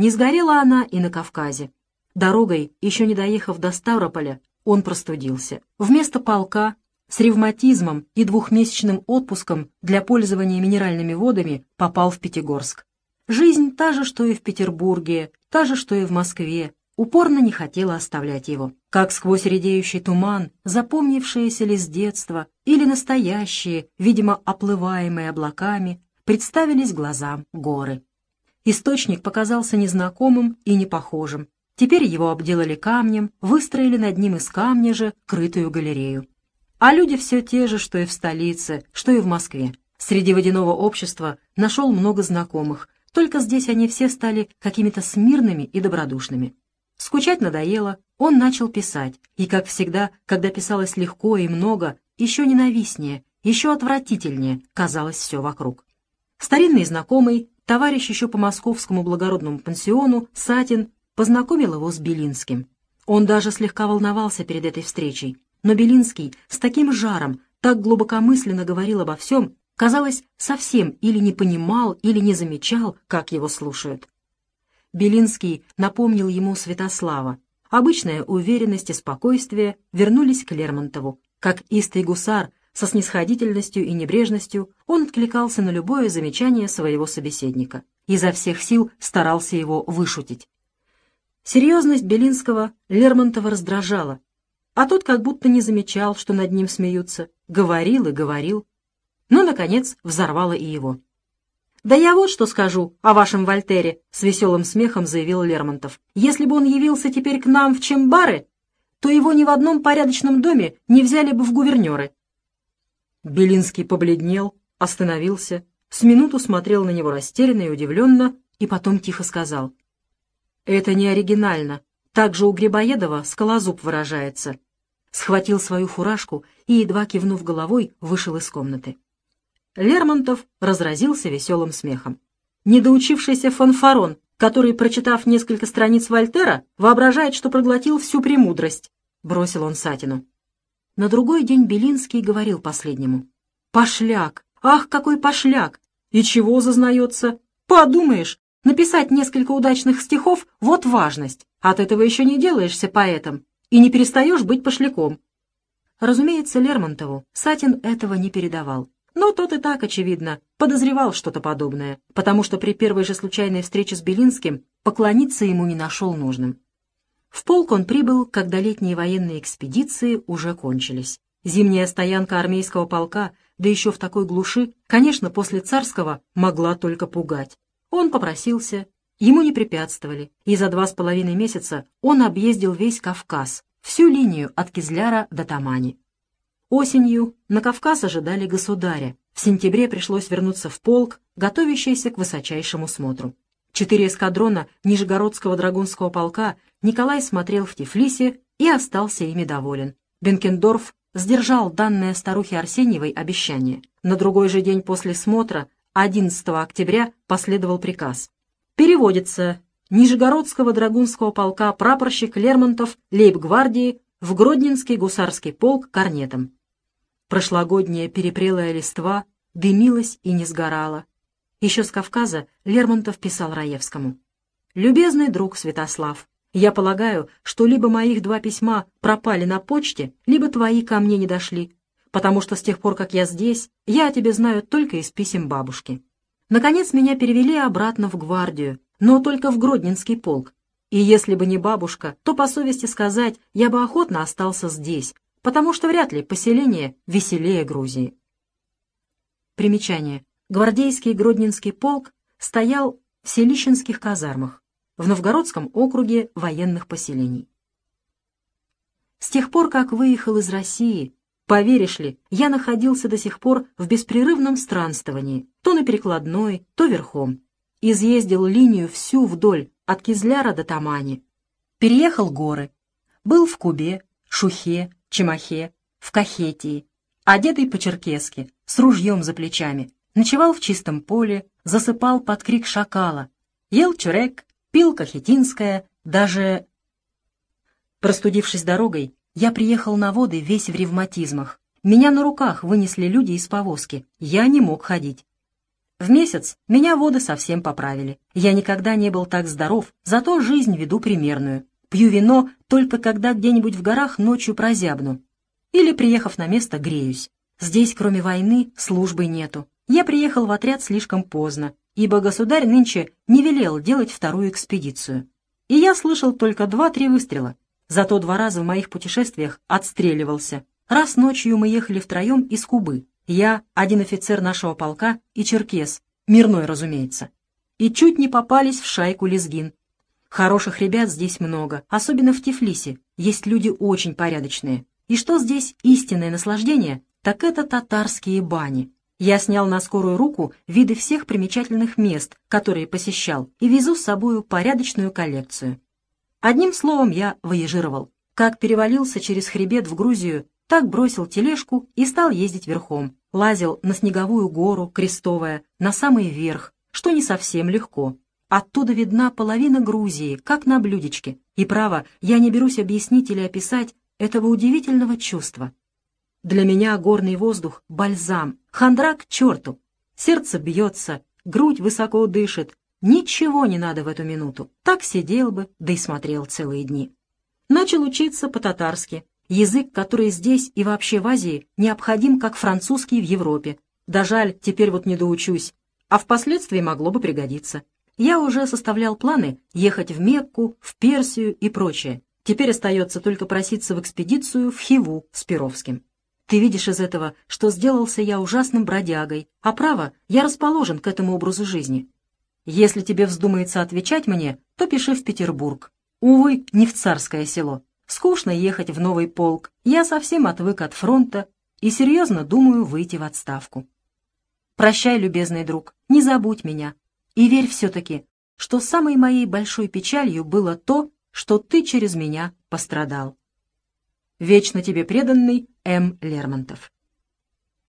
Не сгорела она и на Кавказе. Дорогой, еще не доехав до Ставрополя, он простудился. Вместо полка с ревматизмом и двухмесячным отпуском для пользования минеральными водами попал в Пятигорск. Жизнь та же, что и в Петербурге, та же, что и в Москве, упорно не хотела оставлять его. Как сквозь редеющий туман, запомнившиеся ли с детства или настоящие, видимо, оплываемые облаками, представились глазам горы. Источник показался незнакомым и непохожим. Теперь его обделали камнем, выстроили над ним из камня же крытую галерею. А люди все те же, что и в столице, что и в Москве. Среди водяного общества нашел много знакомых, только здесь они все стали какими-то смирными и добродушными. Скучать надоело, он начал писать, и, как всегда, когда писалось легко и много, еще ненавистнее, еще отвратительнее казалось все вокруг. Старинный знакомый, товарищ еще по московскому благородному пансиону, Сатин, познакомил его с Белинским. Он даже слегка волновался перед этой встречей, но Белинский с таким жаром, так глубокомысленно говорил обо всем, казалось, совсем или не понимал, или не замечал, как его слушают. Белинский напомнил ему Святослава. Обычная уверенность и спокойствие вернулись к Лермонтову. Как истый гусар, со снисходительностью и небрежностью он откликался на любое замечание своего собеседника. Изо всех сил старался его вышутить. Серьезность Белинского Лермонтова раздражала, а тот как будто не замечал, что над ним смеются, говорил и говорил. Но, наконец, взорвало и его. «Да я вот что скажу о вашем Вольтере», — с веселым смехом заявил Лермонтов. «Если бы он явился теперь к нам в Чембары, то его ни в одном порядочном доме не взяли бы в гувернеры». Белинский побледнел, остановился, с минуту смотрел на него растерянно и удивленно, и потом тихо сказал. «Это не оригинально. Так же у Грибоедова скалозуб выражается. Схватил свою фуражку и, едва кивнув головой, вышел из комнаты. Лермонтов разразился веселым смехом. Недоучившийся фанфарон, который, прочитав несколько страниц Вольтера, воображает, что проглотил всю премудрость, бросил он Сатину. На другой день Белинский говорил последнему. «Пошляк! Ах, какой пошляк! И чего зазнается? Подумаешь, написать несколько удачных стихов — вот важность. От этого еще не делаешься поэтом и не перестаешь быть пошляком. Разумеется, Лермонтову Сатин этого не передавал. Но тот и так, очевидно, подозревал что-то подобное, потому что при первой же случайной встрече с Белинским поклониться ему не нашел нужным. В полк он прибыл, когда летние военные экспедиции уже кончились. Зимняя стоянка армейского полка, да еще в такой глуши, конечно, после царского, могла только пугать. Он попросился, Ему не препятствовали, и за два с половиной месяца он объездил весь Кавказ, всю линию от Кизляра до Тамани. Осенью на Кавказ ожидали государя. В сентябре пришлось вернуться в полк, готовящийся к высочайшему смотру. Четыре эскадрона Нижегородского драгунского полка Николай смотрел в Тифлисе и остался ими доволен. Бенкендорф сдержал данное старухе Арсеньевой обещание. На другой же день после смотра, 11 октября, последовал приказ Переводится Нижегородского драгунского полка прапорщик Лермонтов лейб-гвардии в Гродненский гусарский полк корнетом. Прошлогодняя перепрелая листва дымилась и не сгорала. Еще с Кавказа Лермонтов писал Раевскому. «Любезный друг Святослав, я полагаю, что либо моих два письма пропали на почте, либо твои ко мне не дошли, потому что с тех пор, как я здесь, я о тебе знаю только из писем бабушки. Наконец меня перевели обратно в гвардию, но только в Гродненский полк. И если бы не бабушка, то, по совести сказать, я бы охотно остался здесь, потому что вряд ли поселение веселее Грузии. Примечание. Гвардейский Гродненский полк стоял в Селищенских казармах, в Новгородском округе военных поселений. С тех пор, как выехал из России, Поверишь ли, я находился до сих пор в беспрерывном странствовании, то на перекладной, то верхом. Изъездил линию всю вдоль, от Кизляра до Тамани. Переехал горы. Был в Кубе, Шухе, Чемахе, в Кахетии, одетый по-черкесски, с ружьем за плечами. Ночевал в чистом поле, засыпал под крик шакала. Ел чурек, пил кахетинское, даже... Простудившись дорогой, я приехал на воды весь в ревматизмах. Меня на руках вынесли люди из повозки. Я не мог ходить. В месяц меня воды совсем поправили. Я никогда не был так здоров, зато жизнь веду примерную. Пью вино только когда где-нибудь в горах ночью прозябну. Или, приехав на место, греюсь. Здесь, кроме войны, службы нету. Я приехал в отряд слишком поздно, ибо государь нынче не велел делать вторую экспедицию. И я слышал только два-три выстрела. Зато два раза в моих путешествиях отстреливался. Раз ночью мы ехали втроем из Кубы. Я, один офицер нашего полка и черкес, мирной, разумеется. И чуть не попались в шайку лезгин. Хороших ребят здесь много, особенно в Тифлисе. Есть люди очень порядочные. И что здесь истинное наслаждение, так это татарские бани. Я снял на скорую руку виды всех примечательных мест, которые посещал, и везу с собою порядочную коллекцию. Одним словом, я выезжировал. Как перевалился через хребет в Грузию, так бросил тележку и стал ездить верхом. Лазил на снеговую гору, крестовая, на самый верх, что не совсем легко. Оттуда видна половина Грузии, как на блюдечке. И право, я не берусь объяснить или описать этого удивительного чувства. Для меня горный воздух — бальзам, хандра к черту. Сердце бьется, грудь высоко дышит. Ничего не надо в эту минуту. Так сидел бы, да и смотрел целые дни. Начал учиться по-татарски, язык, который здесь и вообще в Азии необходим, как французский в Европе. Да жаль, теперь вот не доучусь, а впоследствии могло бы пригодиться. Я уже составлял планы ехать в Мекку, в Персию и прочее. Теперь остается только проситься в экспедицию в Хиву с Перовским. Ты видишь из этого, что сделался я ужасным бродягой, а право, я расположен к этому образу жизни. Если тебе вздумается отвечать мне, то пиши в Петербург. Увы, не в царское село. Скучно ехать в новый полк. Я совсем отвык от фронта и серьезно думаю выйти в отставку. Прощай, любезный друг, не забудь меня. И верь все-таки, что самой моей большой печалью было то, что ты через меня пострадал. Вечно тебе преданный М. Лермонтов.